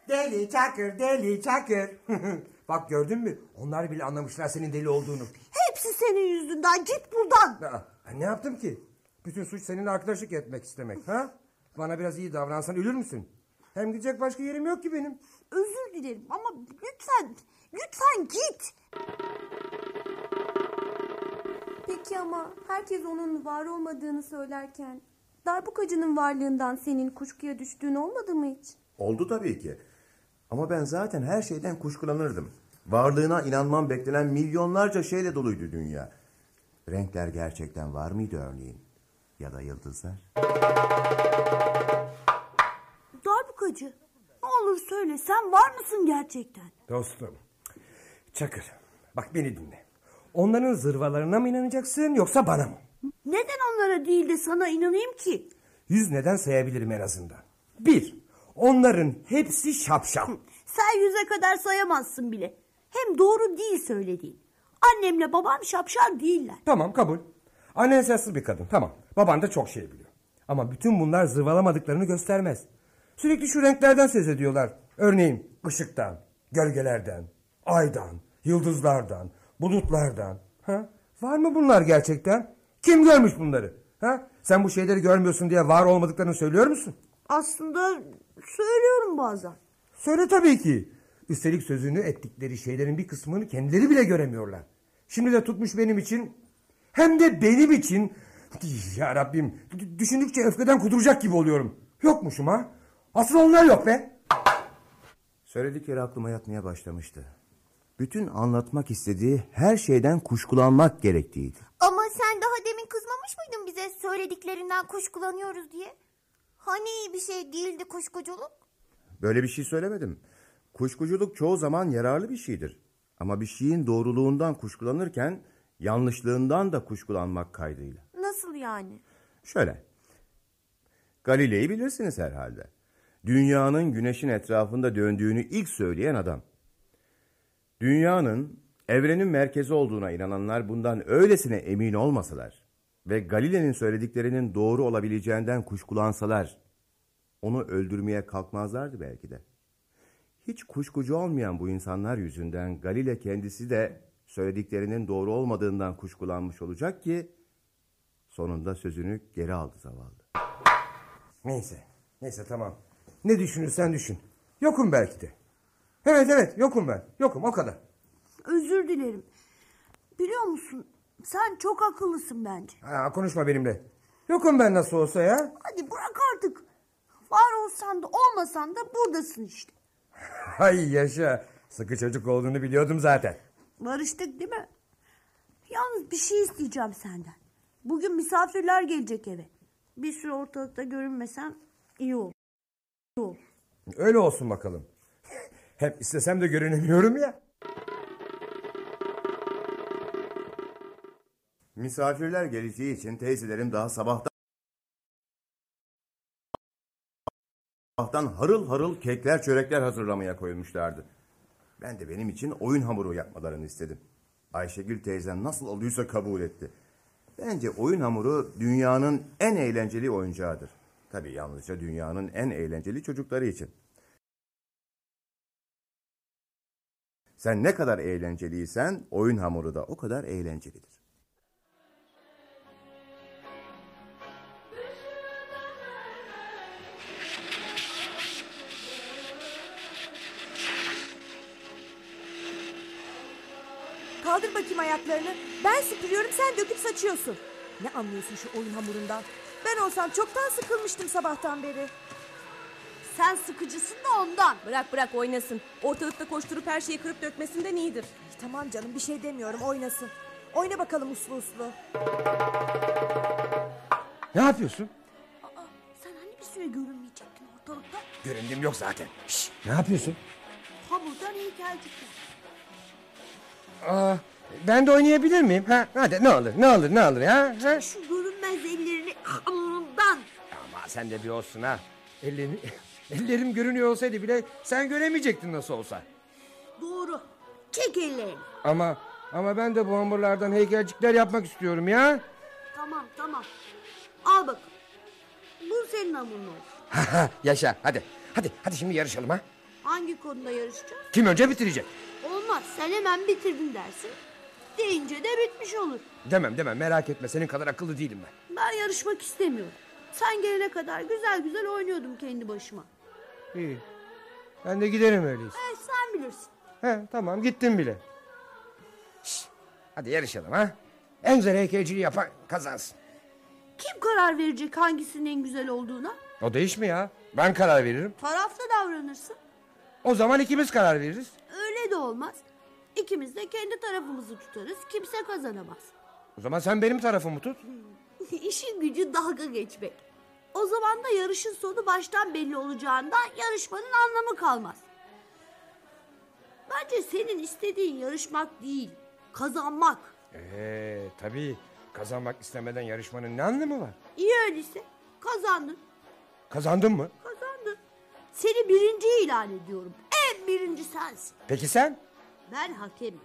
Deli çakır deli çakır. Bak gördün mü? Onlar bile anlamışlar senin deli olduğunu. Hepsi senin yüzünden git buradan. Aa, ben ne yaptım ki? Bütün suç senin arkadaşlık etmek istemek. Ha? Bana biraz iyi davransan ölür müsün? Hem gidecek başka yerim yok ki benim. Özür dilerim ama lütfen, lütfen git. Peki ama herkes onun var olmadığını söylerken... Darbukacının varlığından senin kuşkuya düştüğün olmadı mı hiç? Oldu tabii ki. Ama ben zaten her şeyden kuşkulanırdım. Varlığına inanmam beklenen milyonlarca şeyle doluydu dünya. Renkler gerçekten var mıydı örneğin? Ya da yıldızlar? Darbukacı ne olur söyle sen var mısın gerçekten? Dostum. Çakır. Bak beni dinle. Onların zırvalarına mı inanacaksın yoksa bana mı? Neden onlara değil de sana inanayım ki? Yüz neden sayabilirim en azından. Bir. Onların hepsi şapşal. Sen yüze kadar sayamazsın bile. Hem doğru değil söylediğin. Annemle babam şapşal değiller. Tamam kabul. Annen esaslı bir kadın tamam. Baban da çok şey biliyor. Ama bütün bunlar zırvalamadıklarını göstermez. Sürekli şu renklerden söz ediyorlar. Örneğin ışıktan, gölgelerden, aydan, yıldızlardan, bulutlardan. Ha? Var mı bunlar gerçekten? Kim görmüş bunları? Ha? Sen bu şeyleri görmüyorsun diye var olmadıklarını söylüyor musun? Aslında söylüyorum bazen. Söyle tabii ki. Üstelik sözünü ettikleri şeylerin bir kısmını kendileri bile göremiyorlar. Şimdi de tutmuş benim için hem de benim için ya Rabbim düşündükçe öfkeden kuduracak gibi oluyorum. Yokmuşum ha. Asıl onlar yok be. Söyledikleri aklıma yatmaya başlamıştı. Bütün anlatmak istediği her şeyden kuşkulanmak gerektiğiydi. Ama sen daha demin kızmamış mıydın bize söylediklerinden kuşkulanıyoruz diye? Hani iyi bir şey değildi kuşkuculuk? Böyle bir şey söylemedim. Kuşkuculuk çoğu zaman yararlı bir şeydir. Ama bir şeyin doğruluğundan kuşkulanırken yanlışlığından da kuşkulanmak kaydıyla. Nasıl yani? Şöyle. Galile'yi bilirsiniz herhalde. Dünyanın güneşin etrafında döndüğünü ilk söyleyen adam. Dünyanın evrenin merkezi olduğuna inananlar bundan öylesine emin olmasalar ve Galile'nin söylediklerinin doğru olabileceğinden kuşkulansalar onu öldürmeye kalkmazlardı belki de. Hiç kuşkucu olmayan bu insanlar yüzünden Galile kendisi de söylediklerinin doğru olmadığından kuşkulanmış olacak ki sonunda sözünü geri aldı zavallı. Neyse. Neyse tamam. Ne düşünürsen düşün. Yokum belki de. Evet evet yokum ben. Yokum o kadar. Özür dilerim. Biliyor musun sen çok akıllısın bence. Ha, konuşma benimle. Yokum ben nasıl olsa ya. Hadi bırak artık. Var olsan da olmasan da buradasın işte. Hay yaşa. Sıkı çocuk olduğunu biliyordum zaten. Barıştık değil mi? Yalnız bir şey isteyeceğim senden. Bugün misafirler gelecek eve. Bir süre ortalıkta görünmesen iyi olur. İyi olur. Öyle olsun bakalım. Hep istesem de görünemiyorum ya. Misafirler geleceği için teyzelerim daha sabahtan sabahtan harıl harıl kekler çörekler hazırlamaya koyulmuşlardı. Ben de benim için oyun hamuru yapmalarını istedim. Ayşegül teyzem nasıl olduysa kabul etti. Bence oyun hamuru dünyanın en eğlenceli oyuncağıdır. Tabii yalnızca dünyanın en eğlenceli çocukları için. Sen ne kadar eğlenceliysen oyun hamuru da o kadar eğlencelidir. Kaldır bakayım ayaklarını. Ben süpürüyorum sen döküp saçıyorsun. Ne anlıyorsun şu oyun hamurundan? Ben olsam çoktan sıkılmıştım sabahtan beri. Sen sıkıcısın da ondan. Bırak bırak oynasın. Ortalıkta koşturup her şeyi kırıp dökmesinden iyidir. Tamam canım bir şey demiyorum oynasın. Oyna bakalım uslu uslu. Ne yapıyorsun? Sen hani bir süre görünmeyecektin ortalıkta? Göründüğüm yok zaten. Şş, ne yapıyorsun? Hamurdan heykelcikler. Aa, ben de oynayabilir miyim? Ha, hadi ne olur ne olur ne olur ya. Ha? Şu görünmez ellerini hamurundan. Ama sen de bir olsun ha. Ellerim, ellerim görünüyor olsaydı bile sen göremeyecektin nasıl olsa. Doğru. Çek ellerini. Ama ama ben de bu hamurlardan heykelcikler yapmak istiyorum ya. Tamam tamam. Al bakalım. Bu senin hamurun olsun. Yaşa hadi. Hadi hadi şimdi yarışalım ha. Hangi konuda yarışacağız? Kim önce bitirecek? Olmaz. Sen hemen bitirdin dersin. Deyince de bitmiş olur. Demem demem merak etme senin kadar akıllı değilim ben. Ben yarışmak istemiyorum. Sen gelene kadar güzel güzel oynuyordum kendi başıma. İyi. Ben de giderim öyleyse. E, sen bilirsin. He tamam gittim bile. Şş, hadi yarışalım ha. En güzel heykelciliği yapan kazansın. Kim karar verecek hangisinin en güzel olduğuna? O değiş mi ya? Ben karar veririm. Taraflı davranırsın. O zaman ikimiz karar veririz. Öyle de olmaz. İkimiz de kendi tarafımızı tutarız. Kimse kazanamaz. O zaman sen benim tarafımı tut. İşin gücü dalga geçmek. O zaman da yarışın sonu baştan belli olacağından yarışmanın anlamı kalmaz. Bence senin istediğin yarışmak değil, kazanmak. Ee, tabii kazanmak istemeden yarışmanın ne anlamı var? İyi öyleyse. Kazandın, Kazandın mı? kazandın. Seni birinci ilan ediyorum. En birinci sensin. Peki sen? Ben hakemim.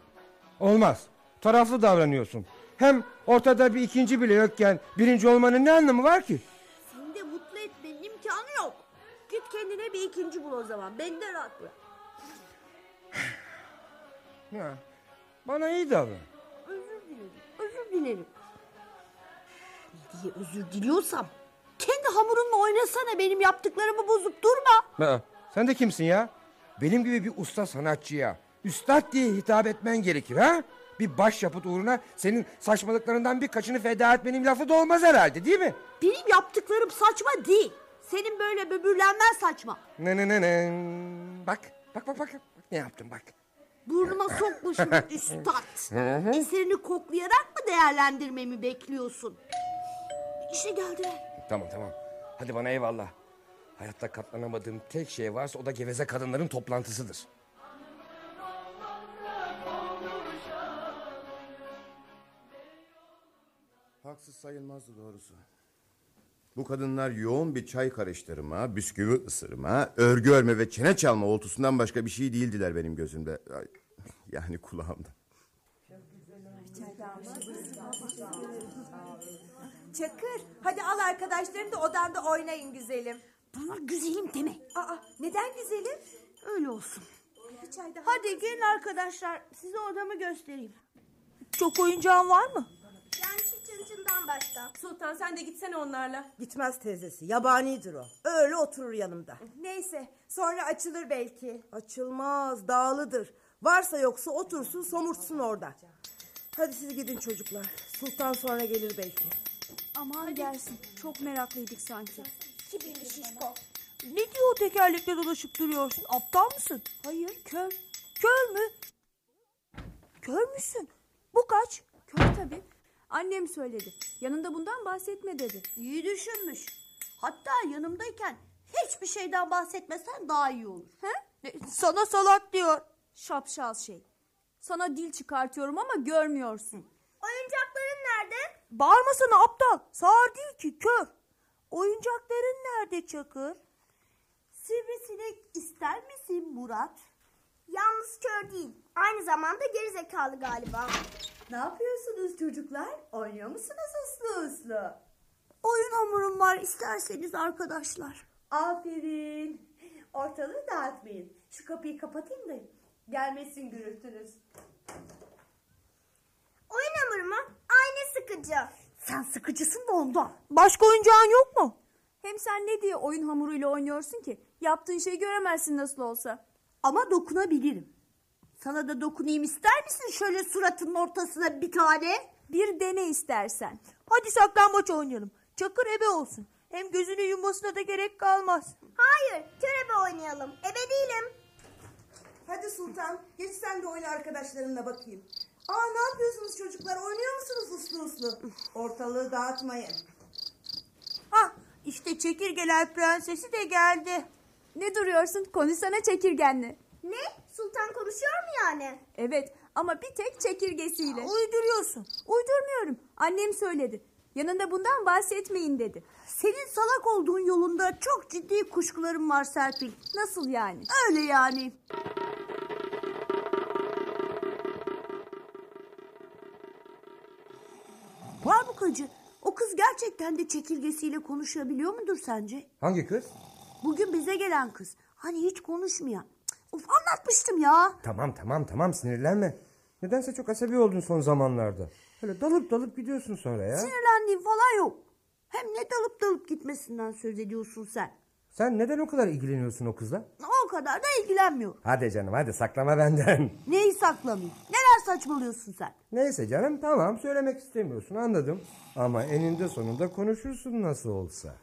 Olmaz. Taraflı davranıyorsun. Hem ortada bir ikinci bile yokken birinci olmanın ne anlamı var ki? Seni de mutlu etmenin imkanı yok. Git kendine bir ikinci bul o zaman. Beni de rahat bırak. Ya, bana iyi davran. Özür dilerim. Özür dilerim. diye özür diliyorsam kendi hamurunla oynasana benim yaptıklarımı bozup durma. Ha, sen de kimsin ya? Benim gibi bir usta sanatçıya üstad diye hitap etmen gerekir ha? Bir başyapıt uğruna senin saçmalıklarından birkaçını feda etmenin lafı da olmaz herhalde değil mi? Benim yaptıklarım saçma değil. Senin böyle böbürlenmen saçma. Ne ne ne ne. Bak bak bak bak. Ne yaptım bak. Burnuma sokmuşum üstad. Eserini koklayarak mı değerlendirmemi bekliyorsun? İşte geldiler. Tamam tamam. Hadi bana eyvallah. Hayatta katlanamadığım tek şey varsa o da geveze kadınların toplantısıdır. Haksız sayılmazdı doğrusu. Bu kadınlar yoğun bir çay karıştırma, bisküvi ısırma, örgü örme ve çene çalma oltusundan başka bir şey değildiler benim gözümde. Ay, Yani kulağımda. Çakır hadi al arkadaşlarını da odanda oynayın güzelim. Bana güzelim deme. Aa neden güzelim? Öyle olsun. Bir çay daha. Hadi gelin arkadaşlar size odamı göstereyim. Çok oyuncağın var mı? Çıncından başka. Sultan sen de gitsene onlarla. Gitmez teyzesi. Yabanidir o. Öyle oturur yanımda. Neyse sonra açılır belki. Açılmaz, dağlıdır. Varsa yoksa otursun, somurtsun orada. Hadi siz gidin çocuklar. Sultan sonra gelir belki. Aman gelsin. Çok meraklıydık sanki. Kibirli şişko. Ne diyor o tekerlekle dolaşıp duruyorsun? Aptal mısın? Hayır kör. Kör mü? Kör müsün? Bu kaç? Kör tabii. Annem söyledi. Yanında bundan bahsetme dedi. İyi düşünmüş. Hatta yanımdayken hiçbir şeyden bahsetmesen daha iyi olur. He? Sana salak diyor. Şapşal şey. Sana dil çıkartıyorum ama görmüyorsun. Oyuncakların nerede? Bağırmasana aptal. Sağır değil ki kör. Oyuncakların nerede Çakır? Sivrisinek ister misin Murat? Yalnız kör değil. Aynı zamanda gerizekalı galiba. Ne yapıyorsunuz çocuklar? Oynuyor musunuz uslu uslu? Oyun hamurum var isterseniz arkadaşlar. Aferin. Ortalığı dağıtmayın. Şu kapıyı kapatayım da gelmesin gürültünüz. Oyun hamuru mu? Aynı sıkıcı. Sen sıkıcısın da ondan. Başka oyuncağın yok mu? Hem sen ne diye oyun hamuruyla oynuyorsun ki? Yaptığın şeyi göremezsin nasıl olsa. Ama dokunabilirim. Sana da dokunayım ister misin şöyle suratının ortasına bir tane? Bir dene istersen. Hadi saklambaç oynayalım. Çakır ebe olsun. Hem gözünü yummasına da gerek kalmaz. Hayır, körebe oynayalım. Ebe değilim. Hadi Sultan, geç sen de oyna arkadaşlarınla bakayım. Aa ne yapıyorsunuz çocuklar? Oynuyor musunuz uslu uslu? Ortalığı dağıtmayın. Ha işte çekirgeler prensesi de geldi. Ne duruyorsun? Konuşsana çekirgenle. Ne? Sultan konuşuyor mu yani? Evet ama bir tek çekirgesiyle. Uyduruyorsun. Uydurmuyorum. Annem söyledi. Yanında bundan bahsetmeyin dedi. Senin salak olduğun yolunda çok ciddi kuşkularım var Serpil. Nasıl yani? Öyle yani. Barbukacı, o kız gerçekten de çekirgesiyle konuşabiliyor mudur sence? Hangi kız? Bugün bize gelen kız. Hani hiç konuşmayan. Of anlatmıştım ya. Tamam tamam tamam sinirlenme. Nedense çok asabi oldun son zamanlarda. Böyle dalıp dalıp gidiyorsun sonra ya. Sinirlendiğim falan yok. Hem ne dalıp dalıp gitmesinden söz ediyorsun sen. Sen neden o kadar ilgileniyorsun o kızla? O kadar da ilgilenmiyor. Hadi canım hadi saklama benden. Neyi saklamayayım? Neler saçmalıyorsun sen? Neyse canım tamam söylemek istemiyorsun anladım. Ama eninde sonunda konuşursun nasıl olsa.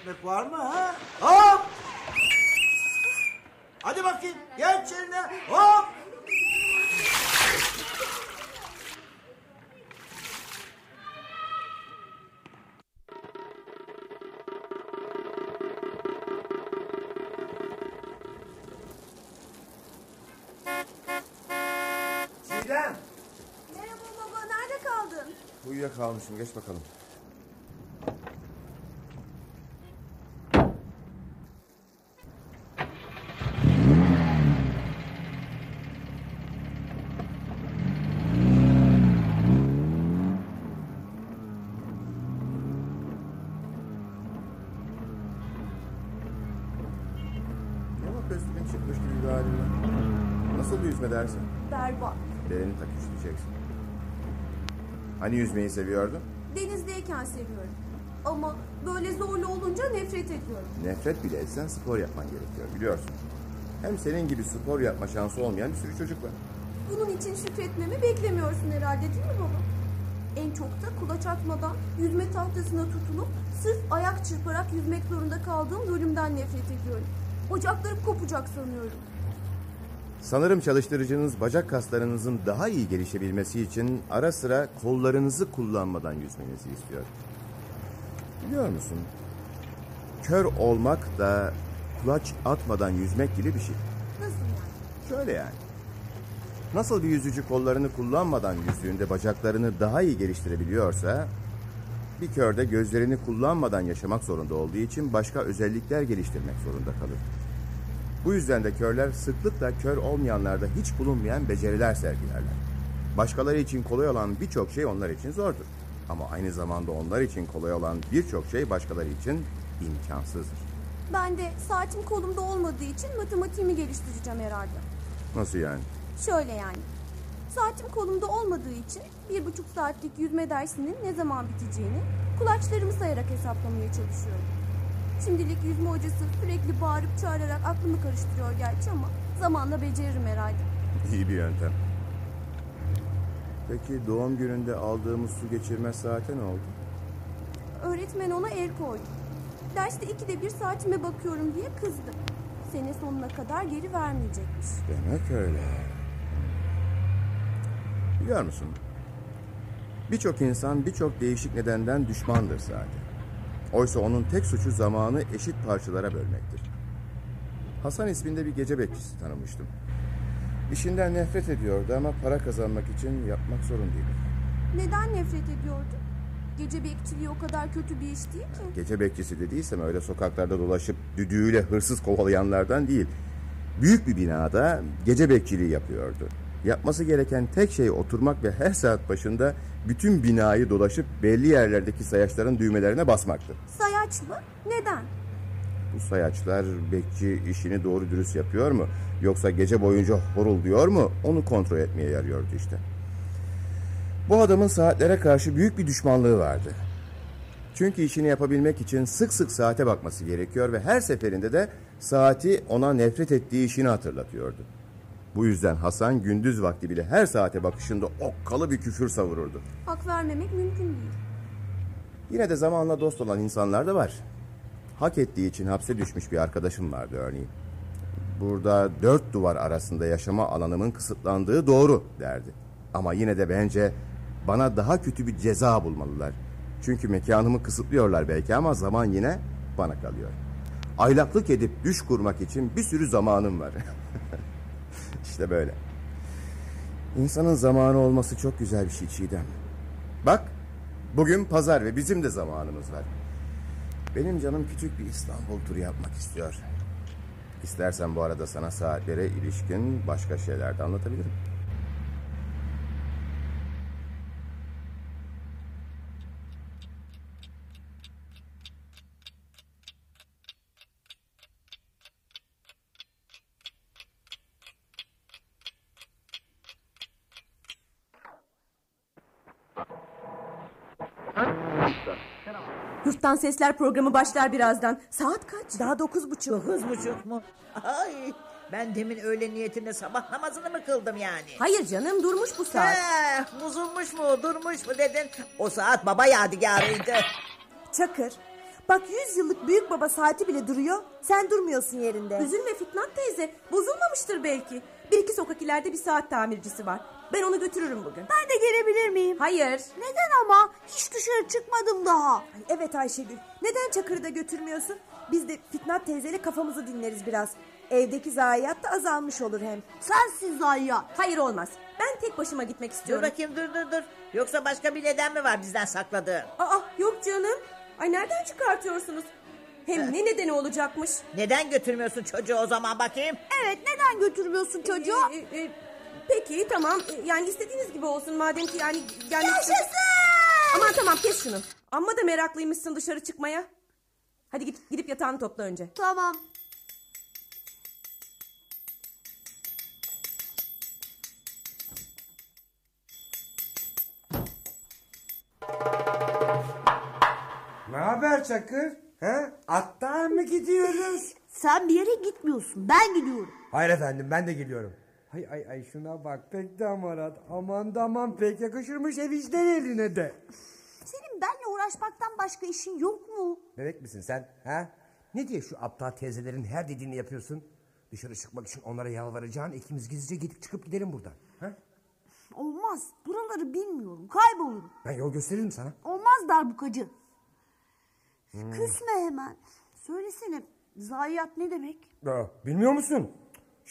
Etmek var mı ha? Hop! Hadi bakayım geç yerine hop! Çiğdem. Merhaba baba nerede kaldın? Uyuyakalmışım geç bakalım. Yüzme dersin? Berbat. Belini tak üşüteceksin. Hani yüzmeyi seviyordun? Denizdeyken seviyorum. Ama böyle zorlu olunca nefret ediyorum. Nefret bile etsen spor yapman gerekiyor biliyorsun. Hem senin gibi spor yapma şansı olmayan bir sürü çocuk var. Bunun için şükretmemi beklemiyorsun herhalde değil mi baba? En çok da kulaç atmadan yüzme tahtasına tutunup sırf ayak çırparak yüzmek zorunda kaldığım bölümden nefret ediyorum. Bacaklarım kopacak sanıyorum. Sanırım çalıştırıcınız bacak kaslarınızın daha iyi gelişebilmesi için ara sıra kollarınızı kullanmadan yüzmenizi istiyor. Biliyor musun? Kör olmak da kulaç atmadan yüzmek gibi bir şey. Nasıl yani? Şöyle yani. Nasıl bir yüzücü kollarını kullanmadan yüzdüğünde bacaklarını daha iyi geliştirebiliyorsa, bir kör de gözlerini kullanmadan yaşamak zorunda olduğu için başka özellikler geliştirmek zorunda kalır. Bu yüzden de körler sıklıkla kör olmayanlarda hiç bulunmayan beceriler sergilerler. Başkaları için kolay olan birçok şey onlar için zordur. Ama aynı zamanda onlar için kolay olan birçok şey başkaları için imkansızdır. Ben de saatim kolumda olmadığı için matematiğimi geliştireceğim herhalde. Nasıl yani? Şöyle yani. Saatim kolumda olmadığı için bir buçuk saatlik yüzme dersinin ne zaman biteceğini kulaçlarımı sayarak hesaplamaya çalışıyorum. Şimdilik yüzme hocası sürekli bağırıp çağırarak aklımı karıştırıyor gerçi ama zamanla beceririm herhalde. İyi bir yöntem. Peki doğum gününde aldığımız su geçirmez saate ne oldu? Öğretmen ona el koydu. Derste ikide bir saatime bakıyorum diye kızdı. Sene sonuna kadar geri vermeyecekmiş. Demek öyle. Biliyor musun? Birçok insan birçok değişik nedenden düşmandır zaten. Oysa onun tek suçu zamanı eşit parçalara bölmektir. Hasan isminde bir gece bekçisi tanımıştım. İşinden nefret ediyordu ama para kazanmak için yapmak zorundaydı. Neden nefret ediyordu? Gece bekçiliği o kadar kötü bir iş değil ki. Gece bekçisi dediysem öyle sokaklarda dolaşıp düdüğüyle hırsız kovalayanlardan değil. Büyük bir binada gece bekçiliği yapıyordu. Yapması gereken tek şey oturmak ve her saat başında bütün binayı dolaşıp belli yerlerdeki sayaçların düğmelerine basmaktı. Sayaç mı? Neden? Bu sayaçlar bekçi işini doğru dürüst yapıyor mu? Yoksa gece boyunca horulduyor mu? Onu kontrol etmeye yarıyordu işte. Bu adamın saatlere karşı büyük bir düşmanlığı vardı. Çünkü işini yapabilmek için sık sık saate bakması gerekiyor ve her seferinde de saati ona nefret ettiği işini hatırlatıyordu. Bu yüzden Hasan gündüz vakti bile her saate bakışında okkalı bir küfür savururdu. Hak vermemek mümkün değil. Yine de zamanla dost olan insanlar da var. Hak ettiği için hapse düşmüş bir arkadaşım vardı örneğin. Burada dört duvar arasında yaşama alanımın kısıtlandığı doğru derdi. Ama yine de bence bana daha kötü bir ceza bulmalılar. Çünkü mekanımı kısıtlıyorlar belki ama zaman yine bana kalıyor. Aylaklık edip düş kurmak için bir sürü zamanım var. işte böyle. İnsanın zamanı olması çok güzel bir şey Çiğdem. Bak bugün pazar ve bizim de zamanımız var. Benim canım küçük bir İstanbul turu yapmak istiyor. İstersen bu arada sana saatlere ilişkin başka şeyler de anlatabilirim. Sesler programı başlar birazdan. Saat kaç? Daha dokuz buçuk. Dokuz buçuk mu? Ay Ben demin öğle niyetinde sabah namazını mı kıldım yani? Hayır canım durmuş bu saat. He, bozulmuş mu durmuş mu dedin. O saat baba yadigarıydı. Çakır. Bak 100 yıllık büyük baba saati bile duruyor. Sen durmuyorsun yerinde. Üzülme Fitnat teyze. Bozulmamıştır belki. Bir iki sokak ileride bir saat tamircisi var. Ben onu götürürüm bugün. Ben de gelebilir miyim? Hayır. Neden ama? Hiç dışarı çıkmadım daha. Ay, Evet Ayşegül. Neden Çakır'ı da götürmüyorsun? Biz de Fitnat teyzeyle kafamızı dinleriz biraz. Evdeki zayiat da azalmış olur hem. Sensiz zayiat. Hayır olmaz. Ben tek başıma gitmek Dur istiyorum. bakayım dur dur dur. Yoksa başka bir neden mi var bizden sakladığı? Aa yok canım. Ay nereden çıkartıyorsunuz? Hem ne nedeni olacakmış? Neden götürmüyorsun çocuğu o zaman bakayım? Evet neden götürmüyorsun çocuğu? Ee, e, peki tamam. Ee, Yani istediğiniz gibi olsun madem ki yani... yani Yaşasın! Aman tamam kes şunu. Amma da meraklıymışsın dışarı çıkmaya. Hadi git gidip yatağını topla önce. Tamam. Ne haber Çakır? He? Atlar mı gidiyoruz? Sen bir yere gitmiyorsun. Ben gidiyorum. Hayır efendim ben de geliyorum. Ay ay ay şuna bak pek de amarat. Aman da aman pek yakışırmış evizden eline de. Senin benle uğraşmaktan başka işin yok mu? Bebek misin sen? Ha? Ne diye şu aptal teyzelerin her dediğini yapıyorsun? Dışarı çıkmak için onlara yalvaracağın ikimiz gizlice gidip çıkıp gidelim buradan. Ha? Olmaz. Buraları bilmiyorum. Kaybolurum. Ben yol gösteririm sana. Olmaz darbukacı. Küsme hemen. Söylesene zayiat ne demek? Ya, bilmiyor musun?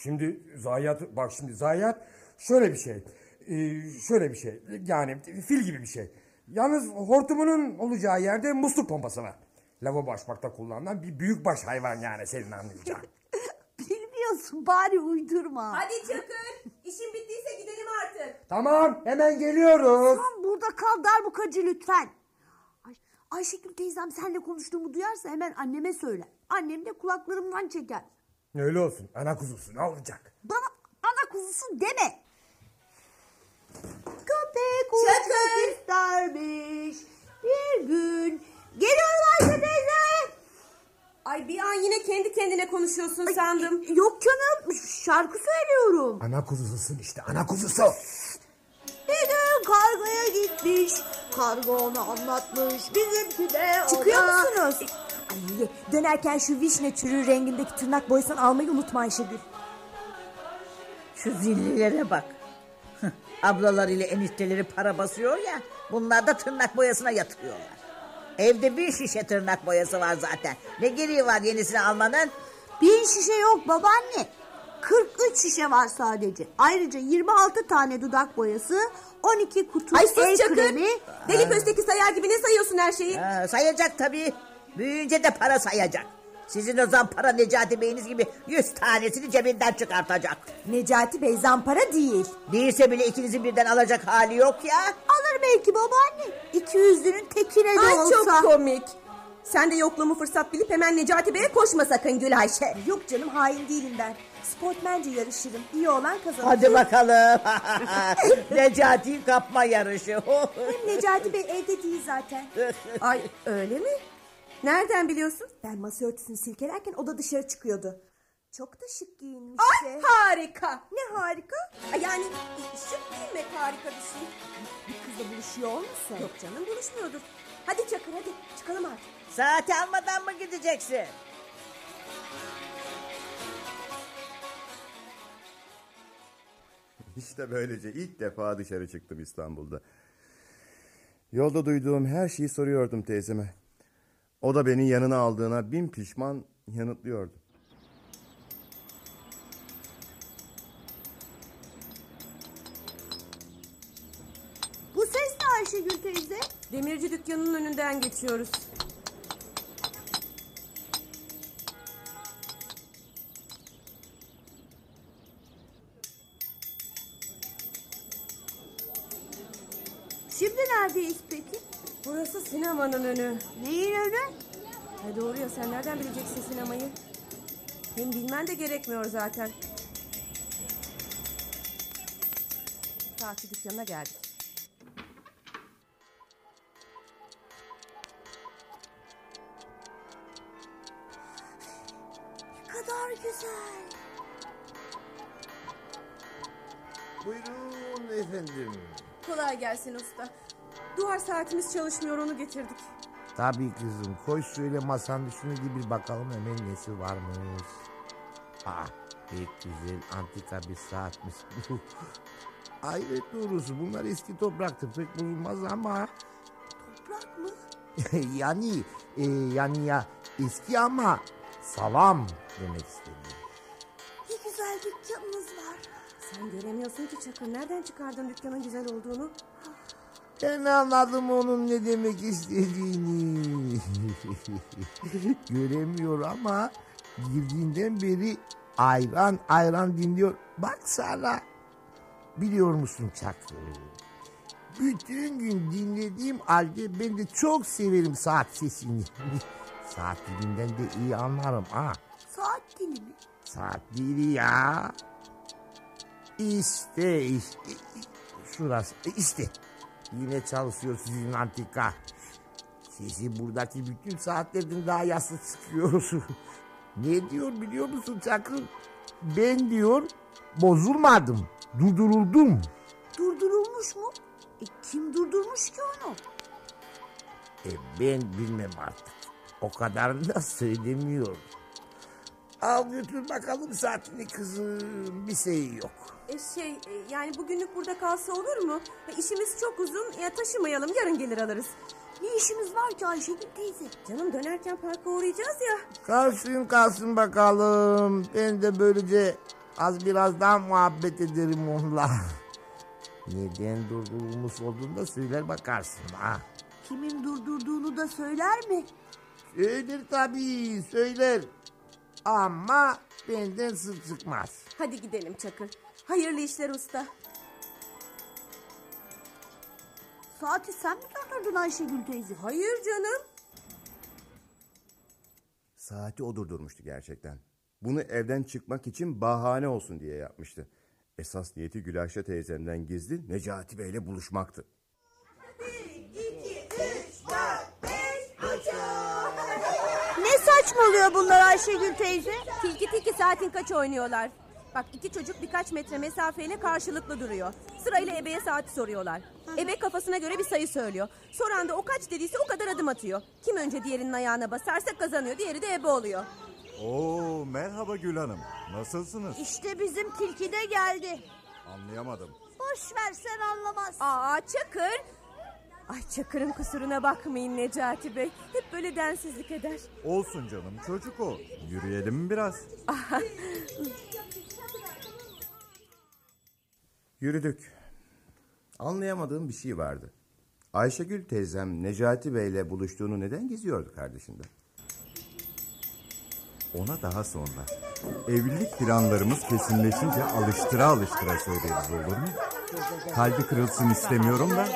Şimdi zayiat bak şimdi zayiat şöyle bir şey. Ee, şöyle bir şey. Yani fil gibi bir şey. Yalnız hortumunun olacağı yerde musluk pompası var. Lavabo açmakta kullanılan bir büyükbaş hayvan yani senin anlayacağın. Bilmiyorsun bari uydurma. Hadi Çakır. İşin bittiyse gidelim artık. tamam hemen geliyoruz. Sen burada kal darbukacı lütfen. Ay, Ayşegül teyzem seninle konuştuğumu duyarsa hemen anneme söyler. Annem de kulaklarımdan çeker. Öyle olsun ana kuzusu ne olacak? Bana ana kuzusu deme. Köpek uçmak istermiş bir gün. Geliyorum Ayşe teyze. Ay bir an yine kendi kendine konuşuyorsun sandım. Yok canım şarkı söylüyorum. Ana kuzususun işte ana kuzusu. Bir gün kargoya gitmiş. Kargo ona anlatmış. Bizimki de ona. Çıkıyor musunuz? Ay, dönerken şu vişne çürüğü rengindeki tırnak boyasını almayı unutma Ayşegül. Şu zillilere bak. Ablalar ile enişteleri para basıyor ya. Bunlar da tırnak boyasına yatırıyorlar. Evde bir şişe tırnak boyası var zaten. Ne gereği var yenisini almanın? Bir şişe yok babaanne. 43 şişe var sadece. Ayrıca 26 tane dudak boyası, 12 kutu Ay el sus Çakır. kremi. Deli pösteki sayar gibi ne sayıyorsun her şeyi? Ha, sayacak tabii. Büyüyünce de para sayacak. Sizin o zampara Necati Bey'iniz gibi yüz tanesini cebinden çıkartacak. Necati Bey zampara değil. Değilse bile ikinizi birden alacak hali yok ya. Alır belki babaanne. 200'lünün tekine de Ay olsa. çok komik. Sen de yokluğumu fırsat bilip hemen Necati Bey'e koşma sakın Gül Ayşe. Yok canım hain değilim ben. Sportmence yarışırım. İyi olan kazanır. Hadi bakalım. Necati kapma yarışı. Hem Necati Bey evde değil zaten. Ay öyle mi? Nereden biliyorsun? Ben masa örtüsünü silkelerken o da dışarı çıkıyordu. Çok da şık giyinmiş Ay harika. Ne harika. Ay, Yani şık giyinmek harika bir şey. Bir kızla buluşuyor olmasın? Yok canım buluşmuyordur. Hadi Çakır hadi çıkalım artık. Saati almadan mı gideceksin? İşte böylece ilk defa dışarı çıktım İstanbul'da. Yolda duyduğum her şeyi soruyordum teyzeme. O da beni yanına aldığına bin pişman yanıtlıyordu. Bu ses ne Ayşegül teyze? Demirci dükkanının önünden geçiyoruz. Sinemanın önü. Neyin önü? Ha doğru ya sen nereden bileceksin sinemayı? Hem bilmen de gerekmiyor zaten. Tatil dükkanına geldik. Ne kadar güzel. Buyurun efendim. Kolay gelsin usta. Saatimiz çalışmıyor onu getirdik. Tabii kızım. Koy söyle masanın üstüne gibi bakalım hemen nesi varmış. Aa, pek güzel antika bir saatmiş. Hayret doğrusu bunlar eski topraktır pek bozulmaz ama. Toprak mı? yani e, yani ya eski ama salam demek istedim. Ne güzel dükkanınız var. Sen göremiyorsun ki Çakır. Nereden çıkardın dükkanın güzel olduğunu? Ben anladım onun ne demek istediğini. Göremiyor ama girdiğinden beri ayran ayran dinliyor. Bak sana. Biliyor musun Çakır? Bütün gün dinlediğim halde ben de çok severim saat sesini. saat dilinden de iyi anlarım ha. Saat dili mi? Saat dili ya. İşte işte. Şurası işte. Yine çalışıyor sizin antika. Sesi buradaki bütün saatlerden daha yaslı çıkıyor. ne diyor biliyor musun Çakır? Ben diyor bozulmadım. Durduruldum. Durdurulmuş mu? E, kim durdurmuş ki onu? E ben bilmem artık. O kadarını da söylemiyor. Al götür bakalım saatini kızım. Bir şey yok. E şey e, yani bugünlük burada kalsa olur mu? E, işimiz çok uzun. Ya taşımayalım yarın gelir alırız. Ne işimiz var ki Ayşegül teyze? Canım dönerken parka uğrayacağız ya. Kalsın kalsın bakalım. Ben de böylece az biraz daha muhabbet ederim onunla. Neden durdurulmuş olduğunu da söyler bakarsın ha. Kimin durdurduğunu da söyler mi? Söyler tabii söyler. Ama benden sır çıkmaz. Hadi gidelim Çakır. Hayırlı işler usta. Saati sen mi durdurdun Ayşegül teyze? Hayır canım. Saati o durdurmuştu gerçekten. Bunu evden çıkmak için bahane olsun diye yapmıştı. Esas niyeti Gülayşe teyzemden gizli Necati Bey'le buluşmaktı. Ne saçmalıyor bunlar Ayşegül teyze? Tilki tilki saatin kaç oynuyorlar. Bak iki çocuk birkaç metre mesafeyle karşılıklı duruyor. Sırayla ebeye saati soruyorlar. Ebe kafasına göre bir sayı söylüyor. Soran da o kaç dediyse o kadar adım atıyor. Kim önce diğerinin ayağına basarsa kazanıyor. Diğeri de ebe oluyor. Oo merhaba Gül Hanım. Nasılsınız? İşte bizim tilki de geldi. Anlayamadım. Boş ver sen anlamaz. Aa Çakır. Ay Çakır'ın kusuruna bakmayın Necati Bey. Hep böyle densizlik eder. Olsun canım çocuk o. Yürüyelim mi biraz? Yürüdük. Anlayamadığım bir şey vardı. Ayşegül teyzem Necati Bey'le buluştuğunu neden gizliyordu kardeşinden? Ona daha sonra. Evlilik planlarımız kesinleşince alıştıra alıştıra söyleriz olur mu? Kalbi kırılsın istemiyorum da.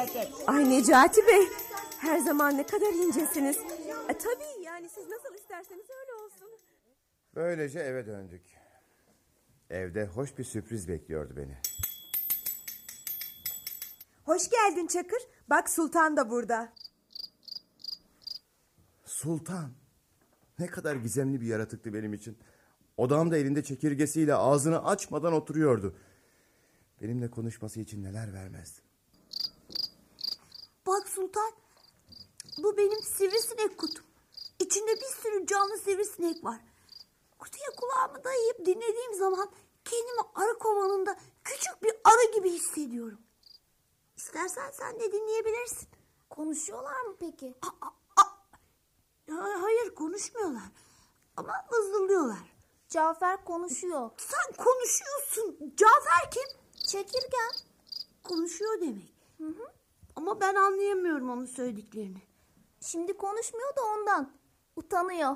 Ay Necati Bey. Her zaman ne kadar incesiniz. E, tabii yani siz nasıl isterseniz öyle olsun. Böylece eve döndük. Evde hoş bir sürpriz bekliyordu beni. Hoş geldin Çakır. Bak Sultan da burada. Sultan. Ne kadar gizemli bir yaratıktı benim için. Odamda elinde çekirgesiyle ağzını açmadan oturuyordu. Benimle konuşması için neler vermezdim. Bak Sultan. Bu benim sivrisinek kutum. İçinde bir sürü canlı sivrisinek var. Kutuya kulağımı dayayıp dinlediğim zaman kendimi arı kovanında küçük bir arı gibi hissediyorum. İstersen sen de dinleyebilirsin. Konuşuyorlar mı peki? Ha- Hayır konuşmuyorlar. Ama vızıldıyorlar. Cafer konuşuyor. Sen konuşuyorsun. Cafer kim? Çekirgen. Konuşuyor demek. Ama ben anlayamıyorum onun söylediklerini. Şimdi konuşmuyor da ondan. Utanıyor.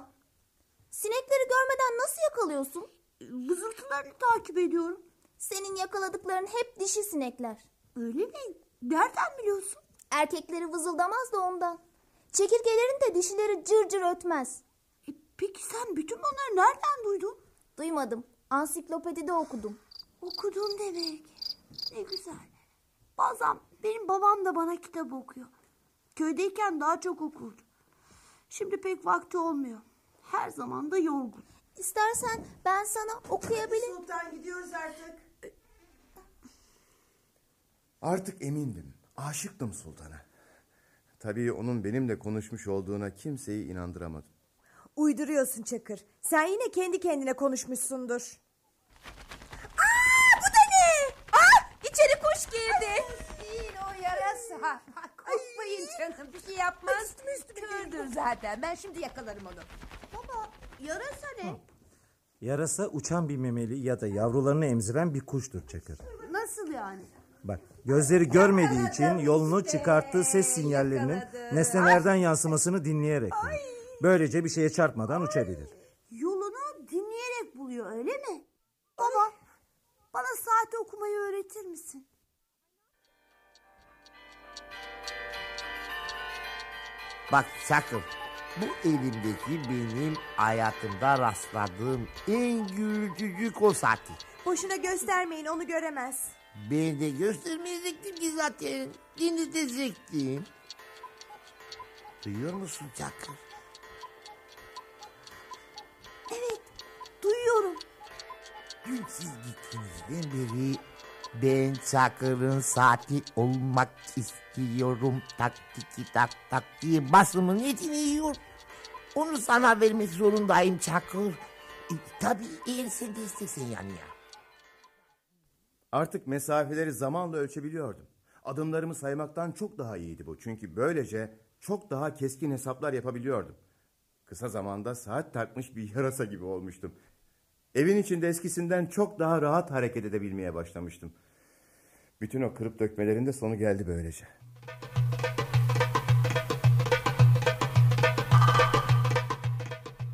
Sinekleri görmeden nasıl yakalıyorsun? Vızıltılarını takip ediyorum. Senin yakaladıkların hep dişi sinekler. Öyle mi? Nereden biliyorsun? Erkekleri vızıldamaz da ondan. Çekirgelerin de dişileri cır cır ötmez. E, peki sen bütün bunları nereden duydun? Duymadım. Ansiklopedide okudum. Okudun demek. Ne güzel. Bazen benim babam da bana kitap okuyor. Köydeyken daha çok okurdu. Şimdi pek vakti olmuyor. Her zaman da yorgun. İstersen ben sana okuyabilirim. Sultan gidiyoruz artık. Artık emindim. Aşıktım sultana. Tabii onun benimle konuşmuş olduğuna kimseyi inandıramadım. Uyduruyorsun Çakır. Sen yine kendi kendine konuşmuşsundur. Bu da ne? Ah içeri kuş girdi. Değil o yarasa. Korkmayın canım bir şey yapmaz. Kördür zaten ben şimdi yakalarım onu. Baba yarasa ne? Yarasa uçan bir memeli ya da yavrularını emziren bir kuştur Çakır. Nasıl yani? Bak gözleri görmediği için yolunu çıkarttığı ses sinyallerinin nesnelerden yansımasını dinleyerek bilir. Böylece bir şeye çarpmadan uçabilir. Yolunu dinleyerek buluyor öyle mi? Baba bana saati okumayı öğretir misin? Bak Çakır bu elimdeki benim hayatımda rastladığım en gürültücü kol saati. Boşuna göstermeyin onu göremez. Ben de göstermeyecektim ki zaten. Dinletecektim. Duyuyor musun Çakır? Evet duyuyorum. Dün siz gittiğinizden beri ben Çakır'ın saati olmak istiyorum. Tak tiki tak tak diye basımın etini yiyor. Onu sana vermek zorundayım Çakır. E, tabii eğer sen de istersen yani ya. Artık mesafeleri zamanla ölçebiliyordum. Adımlarımı saymaktan çok daha iyiydi bu. Çünkü böylece çok daha keskin hesaplar yapabiliyordum. Kısa zamanda saat takmış bir yarasa gibi olmuştum. Evin içinde eskisinden çok daha rahat hareket edebilmeye başlamıştım. Bütün o kırıp dökmelerin de sonu geldi böylece.